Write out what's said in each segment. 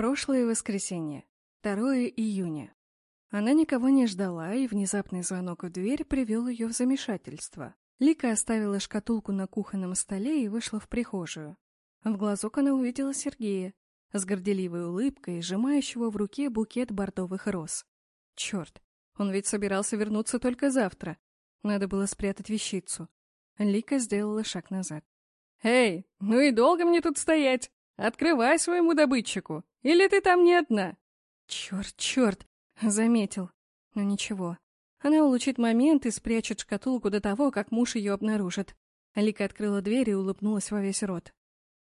Прошлое воскресенье, 2 июня. Она никого не ждала, и внезапный звонок в дверь привел ее в замешательство. Лика оставила шкатулку на кухонном столе и вышла в прихожую. В глазок она увидела Сергея, с горделивой улыбкой, сжимающего в руке букет бордовых роз. Черт, он ведь собирался вернуться только завтра. Надо было спрятать вещицу. Лика сделала шаг назад. «Эй, ну и долго мне тут стоять? Открывай своему добытчику!» Или ты там не одна?» «Черт, черт!» — заметил. Но ничего. Она улучит момент и спрячет шкатулку до того, как муж ее обнаружит. Алика открыла дверь и улыбнулась во весь рот.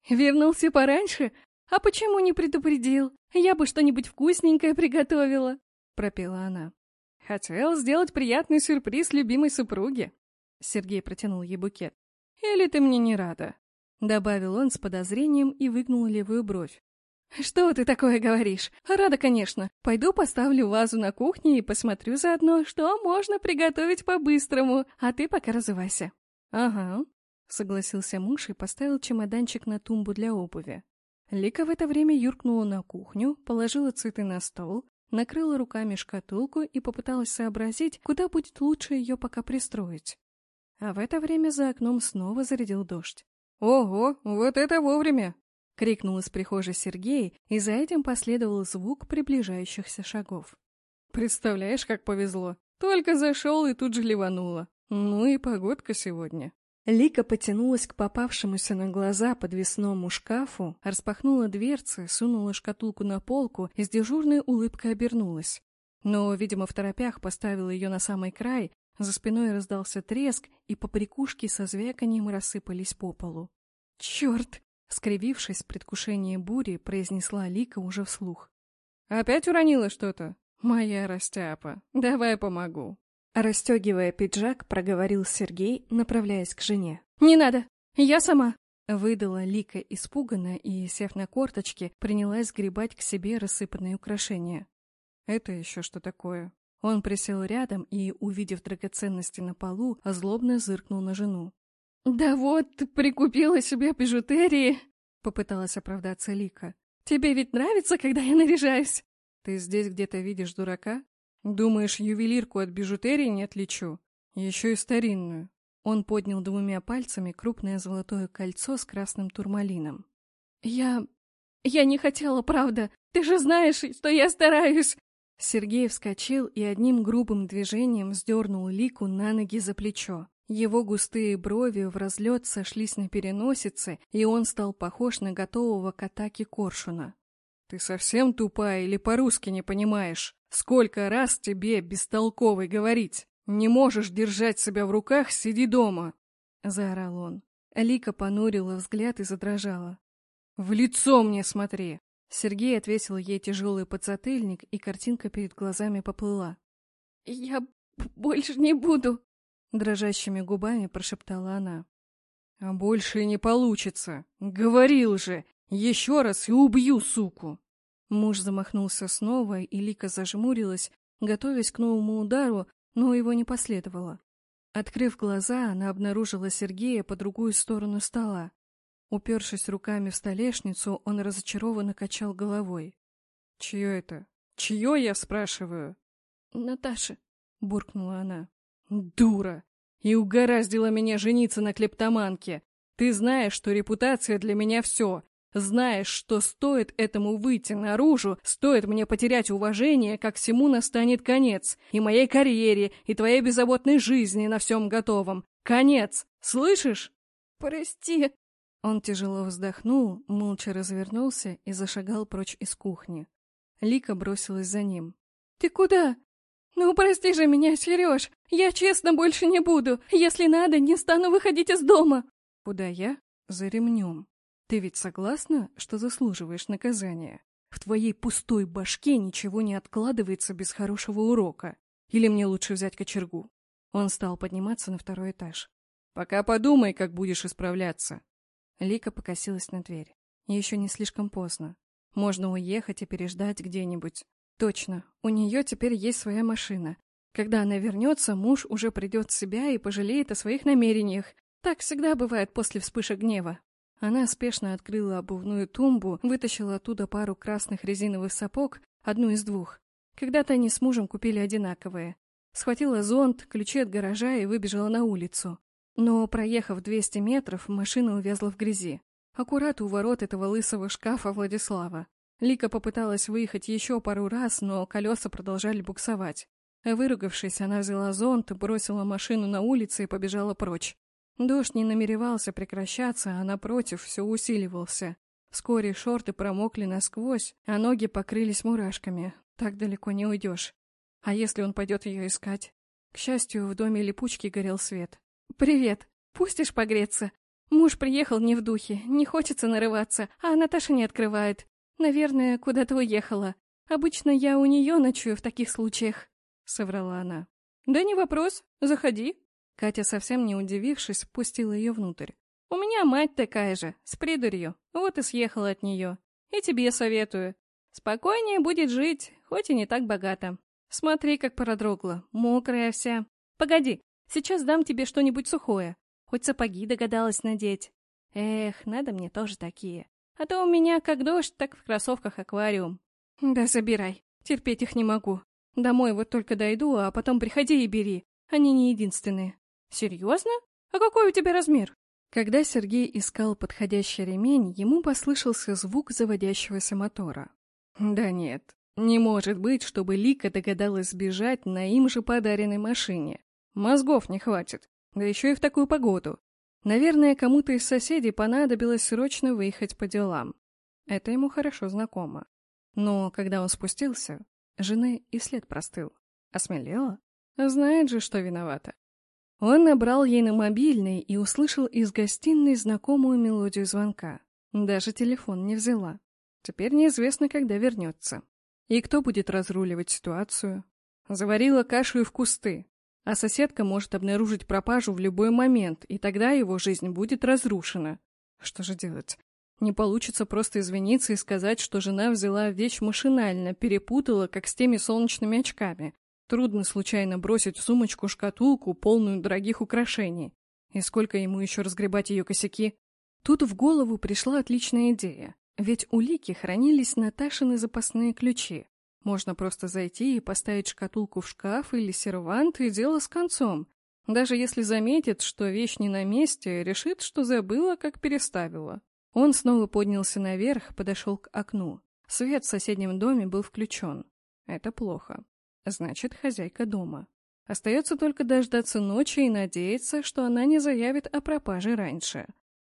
«Вернулся пораньше? А почему не предупредил? Я бы что-нибудь вкусненькое приготовила!» — пропела она. «Хотел сделать приятный сюрприз любимой супруге». Сергей протянул ей букет. «Или ты мне не рада?» Добавил он с подозрением и выгнул левую бровь. «Что ты такое говоришь? Рада, конечно. Пойду поставлю вазу на кухне и посмотрю заодно, что можно приготовить по-быстрому, а ты пока разувайся». «Ага», — согласился муж и поставил чемоданчик на тумбу для обуви. Лика в это время юркнула на кухню, положила цветы на стол, накрыла руками шкатулку и попыталась сообразить, куда будет лучше ее пока пристроить. А в это время за окном снова зарядил дождь. «Ого, вот это вовремя!» — крикнул из прихожей Сергей, и за этим последовал звук приближающихся шагов. «Представляешь, как повезло! Только зашел и тут же ливануло. Ну и погодка сегодня!» Лика потянулась к попавшемуся на глаза подвесному шкафу, распахнула дверцы, сунула шкатулку на полку и с дежурной улыбкой обернулась. Но, видимо, в торопях поставила ее на самый край, за спиной раздался треск, и поприкушки со звяканием рассыпались по полу. «Черт!» Скривившись в предвкушении бури, произнесла Лика уже вслух. «Опять уронила что-то? Моя растяпа. Давай помогу». Растегивая пиджак, проговорил Сергей, направляясь к жене. «Не надо! Я сама!» Выдала Лика испуганно и, сев на корточки, принялась сгребать к себе рассыпанные украшения. «Это еще что такое?» Он присел рядом и, увидев драгоценности на полу, злобно зыркнул на жену. «Да вот, прикупила себе бижутерии!» — попыталась оправдаться Лика. «Тебе ведь нравится, когда я наряжаюсь?» «Ты здесь где-то видишь дурака? Думаешь, ювелирку от бижутерии не отличу? Еще и старинную». Он поднял двумя пальцами крупное золотое кольцо с красным турмалином. «Я... я не хотела, правда. Ты же знаешь, что я стараюсь!» Сергей вскочил и одним грубым движением вздернул Лику на ноги за плечо. Его густые брови в разлет сошлись на переносице, и он стал похож на готового к атаке коршуна. «Ты совсем тупая или по-русски не понимаешь? Сколько раз тебе, бестолковый, говорить? Не можешь держать себя в руках, сиди дома!» — заорал он. Лика понурила взгляд и задрожала. «В лицо мне смотри!» Сергей отвесил ей тяжелый подзатыльник, и картинка перед глазами поплыла. «Я больше не буду!» Дрожащими губами прошептала она. «А больше не получится! Говорил же! Еще раз и убью, суку!» Муж замахнулся снова, и Лика зажмурилась, готовясь к новому удару, но его не последовало. Открыв глаза, она обнаружила Сергея по другую сторону стола. Упершись руками в столешницу, он разочарованно качал головой. «Чье это? Чье, я спрашиваю?» «Наташа», — буркнула она. Дура! И угораздила меня жениться на клептоманке. Ты знаешь, что репутация для меня все. Знаешь, что стоит этому выйти наружу, стоит мне потерять уважение, как всему настанет конец. И моей карьере, и твоей беззаботной жизни на всем готовом. Конец! Слышишь? Прости. Он тяжело вздохнул, молча развернулся и зашагал прочь из кухни. Лика бросилась за ним. «Ты куда?» «Ну, прости же меня, Сереж! Я честно больше не буду! Если надо, не стану выходить из дома!» «Куда я? За ремнем. Ты ведь согласна, что заслуживаешь наказания? В твоей пустой башке ничего не откладывается без хорошего урока. Или мне лучше взять кочергу?» Он стал подниматься на второй этаж. «Пока подумай, как будешь исправляться!» Лика покосилась на дверь. Еще не слишком поздно. Можно уехать и переждать где-нибудь. Точно, у нее теперь есть своя машина. Когда она вернется, муж уже придет в себя и пожалеет о своих намерениях. Так всегда бывает после вспышек гнева. Она спешно открыла обувную тумбу, вытащила оттуда пару красных резиновых сапог, одну из двух. Когда-то они с мужем купили одинаковые. Схватила зонт, ключи от гаража и выбежала на улицу. Но, проехав 200 метров, машина увязла в грязи. Аккурат у ворот этого лысого шкафа Владислава. Лика попыталась выехать еще пару раз, но колеса продолжали буксовать. Выругавшись, она взяла зонт, бросила машину на улице и побежала прочь. Дождь не намеревался прекращаться, а напротив все усиливался. Вскоре шорты промокли насквозь, а ноги покрылись мурашками. Так далеко не уйдешь. А если он пойдет ее искать? К счастью, в доме липучки горел свет. «Привет! Пустишь погреться?» Муж приехал не в духе, не хочется нарываться, а Наташа не открывает. Наверное, куда-то уехала. Обычно я у нее ночую в таких случаях», — соврала она. «Да не вопрос, заходи». Катя, совсем не удивившись, пустила ее внутрь. «У меня мать такая же, с придурью, вот и съехала от нее. И тебе советую. Спокойнее будет жить, хоть и не так богато. Смотри, как продрогла, мокрая вся. Погоди, сейчас дам тебе что-нибудь сухое. Хоть сапоги догадалась надеть. Эх, надо мне тоже такие. А то у меня как дождь, так в кроссовках аквариум. Да забирай, терпеть их не могу. Домой вот только дойду, а потом приходи и бери. Они не единственные. Серьезно? А какой у тебя размер? Когда Сергей искал подходящий ремень, ему послышался звук заводящегося мотора. Да нет, не может быть, чтобы Лика догадалась сбежать на им же подаренной машине. Мозгов не хватит, да еще и в такую погоду. Наверное, кому-то из соседей понадобилось срочно выехать по делам. Это ему хорошо знакомо. Но когда он спустился, жены и след простыл. Осмелела? Знает же, что виновата. Он набрал ей на мобильный и услышал из гостиной знакомую мелодию звонка. Даже телефон не взяла. Теперь неизвестно, когда вернется. И кто будет разруливать ситуацию? Заварила кашу и в кусты. А соседка может обнаружить пропажу в любой момент, и тогда его жизнь будет разрушена. Что же делать? Не получится просто извиниться и сказать, что жена взяла вещь машинально, перепутала, как с теми солнечными очками. Трудно случайно бросить в сумочку шкатулку, полную дорогих украшений. И сколько ему еще разгребать ее косяки? Тут в голову пришла отличная идея. Ведь у Лики хранились Наташины запасные ключи. Можно просто зайти и поставить шкатулку в шкаф или сервант, и дело с концом. Даже если заметит, что вещь не на месте, решит, что забыла, как переставила. Он снова поднялся наверх, подошел к окну. Свет в соседнем доме был включен. Это плохо. Значит, хозяйка дома. Остается только дождаться ночи и надеяться, что она не заявит о пропаже раньше.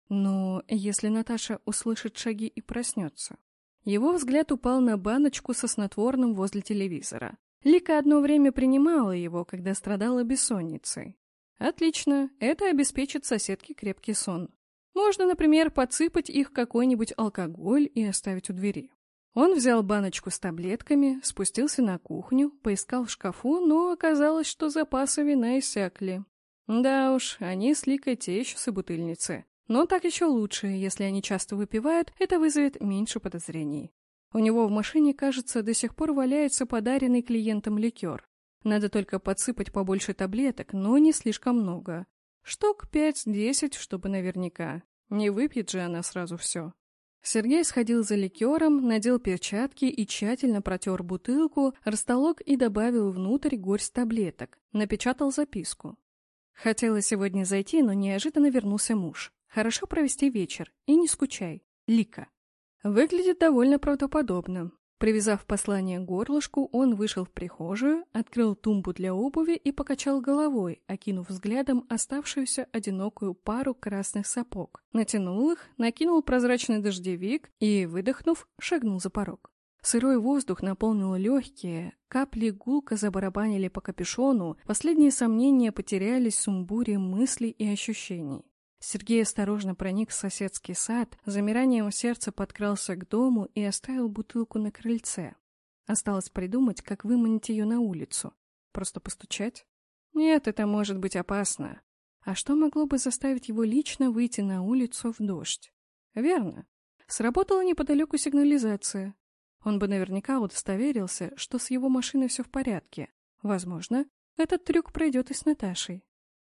Но если Наташа услышит шаги и проснется? Его взгляд упал на баночку со снотворным возле телевизора. Лика одно время принимала его, когда страдала бессонницей. Отлично, это обеспечит соседке крепкий сон. Можно, например, подсыпать их какой-нибудь алкоголь и оставить у двери. Он взял баночку с таблетками, спустился на кухню, поискал в шкафу, но оказалось, что запасы вина иссякли. Да уж, они с Ликой те еще собутыльницы. Но так еще лучше, если они часто выпивают, это вызовет меньше подозрений. У него в машине, кажется, до сих пор валяется подаренный клиентам ликер. Надо только подсыпать побольше таблеток, но не слишком много. Штук пять-десять, чтобы наверняка. Не выпьет же она сразу все. Сергей сходил за ликером, надел перчатки и тщательно протер бутылку, растолок и добавил внутрь горсть таблеток, напечатал записку. Хотела сегодня зайти, но неожиданно вернулся муж. Хорошо провести вечер и не скучай. Лика. Выглядит довольно правдоподобно. Привязав послание к горлышку, он вышел в прихожую, открыл тумбу для обуви и покачал головой, окинув взглядом оставшуюся одинокую пару красных сапог. Натянул их, накинул прозрачный дождевик и, выдохнув, шагнул за порог. Сырой воздух наполнил легкие, капли гулко забарабанили по капюшону, последние сомнения потерялись в сумбуре мыслей и ощущений. Сергей осторожно проник в соседский сад, замиранием сердца подкрался к дому и оставил бутылку на крыльце. Осталось придумать, как выманить ее на улицу. Просто постучать? Нет, это может быть опасно. А что могло бы заставить его лично выйти на улицу в дождь? Верно. Сработала неподалеку сигнализация. Он бы наверняка удостоверился, что с его машиной все в порядке. Возможно, этот трюк пройдет и с Наташей.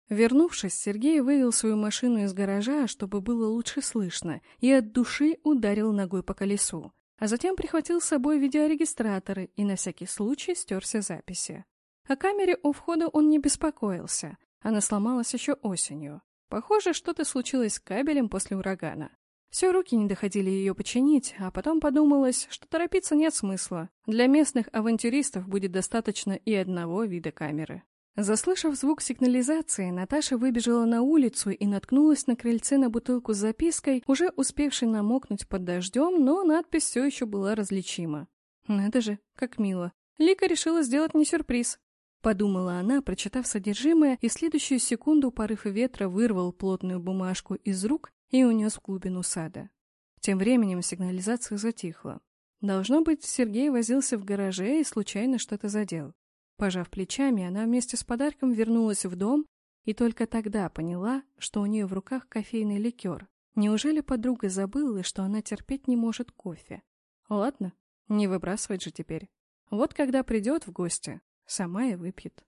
Вернувшись, Сергей вывел свою машину из гаража, чтобы было лучше слышно, и от души ударил ногой по колесу. А затем прихватил с собой видеорегистраторы и на всякий случай стерся записи. О камере у входа он не беспокоился. Она сломалась еще осенью. Похоже, что-то случилось с кабелем после урагана. Все руки не доходили ее починить, а потом подумалось, что торопиться нет смысла. Для местных авантюристов будет достаточно и одного вида камеры. Заслышав звук сигнализации, Наташа выбежала на улицу и наткнулась на крыльце на бутылку с запиской, уже успевшей намокнуть под дождем, но надпись все еще была различима. Надо же, как мило. Лика решила сделать мне сюрприз. Подумала она, прочитав содержимое, и следующую секунду порыв ветра вырвал плотную бумажку из рук и унес в глубину сада. Тем временем сигнализация затихла. Должно быть, Сергей возился в гараже и случайно что-то задел. Пожав плечами, она вместе с подарком вернулась в дом и только тогда поняла, что у нее в руках кофейный ликер. Неужели подруга забыла, что она терпеть не может кофе? Ладно, не выбрасывать же теперь. Вот когда придет в гости, сама и выпьет.